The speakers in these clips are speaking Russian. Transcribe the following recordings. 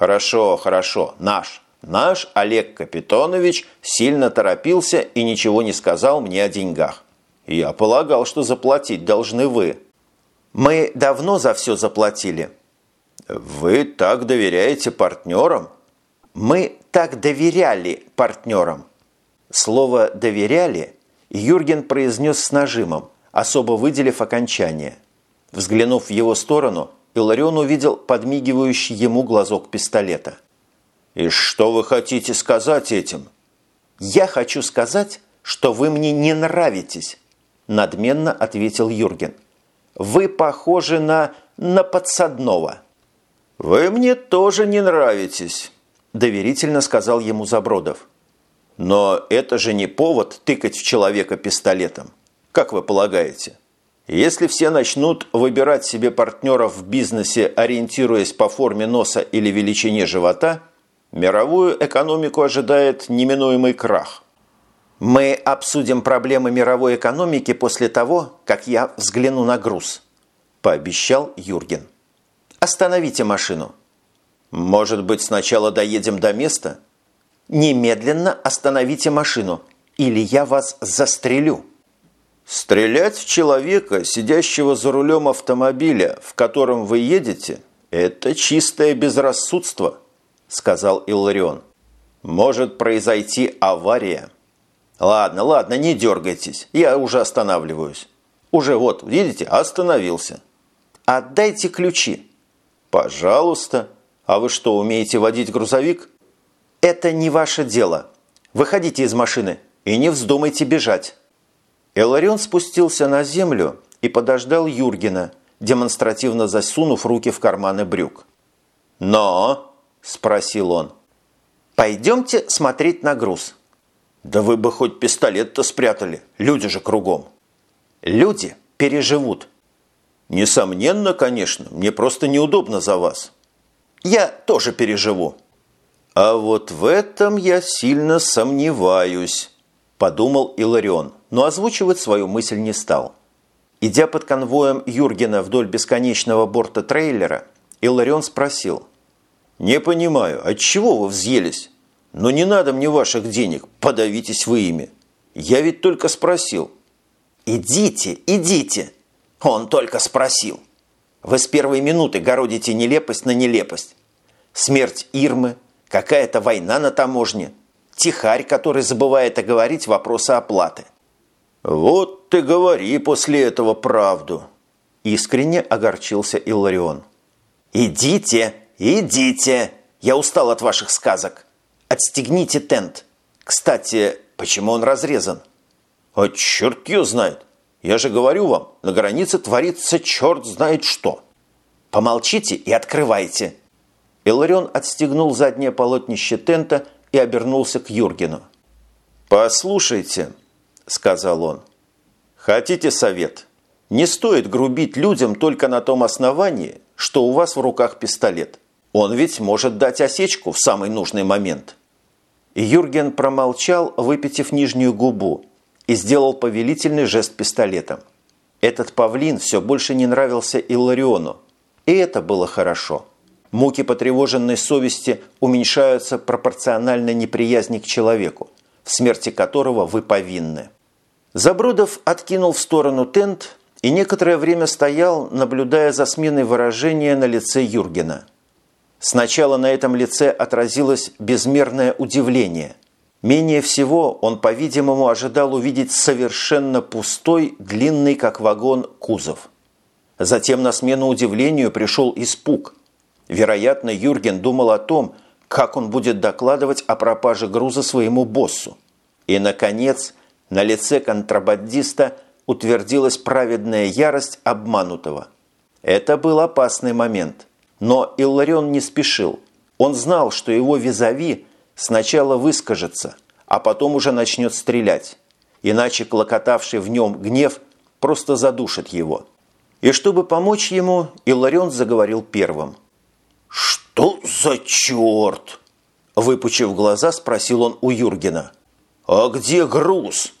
Хорошо, хорошо, наш. Наш Олег Капитонович сильно торопился и ничего не сказал мне о деньгах. Я полагал, что заплатить должны вы. Мы давно за все заплатили. Вы так доверяете партнерам? Мы так доверяли партнерам. Слово «доверяли» Юрген произнес с нажимом, особо выделив окончание. Взглянув в его сторону, Иларион увидел подмигивающий ему глазок пистолета. «И что вы хотите сказать этим?» «Я хочу сказать, что вы мне не нравитесь», надменно ответил Юрген. «Вы похожи на... на подсадного». «Вы мне тоже не нравитесь», доверительно сказал ему Забродов. «Но это же не повод тыкать в человека пистолетом. Как вы полагаете?» Если все начнут выбирать себе партнеров в бизнесе, ориентируясь по форме носа или величине живота, мировую экономику ожидает неминуемый крах. Мы обсудим проблемы мировой экономики после того, как я взгляну на груз, пообещал Юрген. Остановите машину. Может быть, сначала доедем до места? Немедленно остановите машину, или я вас застрелю. Стрелять в человека, сидящего за рулем автомобиля, в котором вы едете, это чистое безрассудство, сказал Илларион. Может произойти авария. Ладно, ладно, не дергайтесь, я уже останавливаюсь. Уже вот, видите, остановился. Отдайте ключи. Пожалуйста. А вы что, умеете водить грузовик? Это не ваше дело. Выходите из машины и не вздумайте бежать. Эларион спустился на землю и подождал Юргена, демонстративно засунув руки в карманы брюк. «Но?» – спросил он. «Пойдемте смотреть на груз». «Да вы бы хоть пистолет-то спрятали, люди же кругом». «Люди переживут». «Несомненно, конечно, мне просто неудобно за вас». «Я тоже переживу». «А вот в этом я сильно сомневаюсь», – подумал Иларион но озвучивать свою мысль не стал. Идя под конвоем Юргена вдоль бесконечного борта трейлера, Иларион спросил. «Не понимаю, от чего вы взъелись? Но не надо мне ваших денег, подавитесь вы ими. Я ведь только спросил». «Идите, идите!» Он только спросил. Вы с первой минуты городите нелепость на нелепость. Смерть Ирмы, какая-то война на таможне, тихарь, который забывает оговорить вопросы оплаты – «Вот ты говори после этого правду!» Искренне огорчился Илларион. «Идите, идите! Я устал от ваших сказок! Отстегните тент! Кстати, почему он разрезан?» «А черт ее знает! Я же говорю вам, на границе творится черт знает что!» «Помолчите и открывайте!» Иларион отстегнул заднее полотнище тента и обернулся к Юргену. «Послушайте, сказал он. «Хотите совет? Не стоит грубить людям только на том основании, что у вас в руках пистолет. Он ведь может дать осечку в самый нужный момент». Юрген промолчал, выпитив нижнюю губу, и сделал повелительный жест пистолетом. Этот павлин все больше не нравился Иллариону, и это было хорошо. Муки потревоженной совести уменьшаются пропорционально неприязни к человеку, в смерти которого вы повинны. Забродов откинул в сторону тент и некоторое время стоял, наблюдая за сменой выражения на лице Юргена. Сначала на этом лице отразилось безмерное удивление. Менее всего он, по-видимому, ожидал увидеть совершенно пустой, длинный как вагон, кузов. Затем на смену удивлению пришел испуг. Вероятно, Юрген думал о том, как он будет докладывать о пропаже груза своему боссу. И, наконец, на лице контрабандиста утвердилась праведная ярость обманутого. Это был опасный момент. Но Илларион не спешил. Он знал, что его визави сначала выскажется, а потом уже начнет стрелять. Иначе клокотавший в нем гнев просто задушит его. И чтобы помочь ему, Илларион заговорил первым. «Что за черт?» Выпучив глаза, спросил он у Юргена. «А где груз?»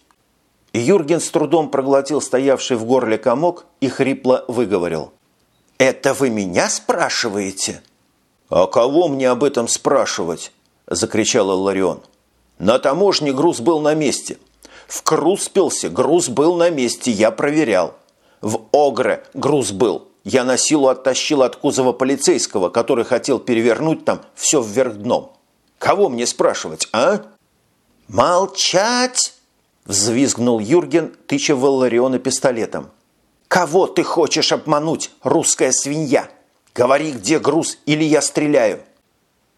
Юрген с трудом проглотил стоявший в горле комок и хрипло выговорил. «Это вы меня спрашиваете?» «А кого мне об этом спрашивать?» – закричал Ларион. «На таможне груз был на месте. В Круспелсе груз был на месте, я проверял. В Огре груз был. Я на силу оттащил от кузова полицейского, который хотел перевернуть там все вверх дном. Кого мне спрашивать, а?» «Молчать!» – взвизгнул Юрген, тыча в Лариона пистолетом. «Кого ты хочешь обмануть, русская свинья? Говори, где груз, или я стреляю!»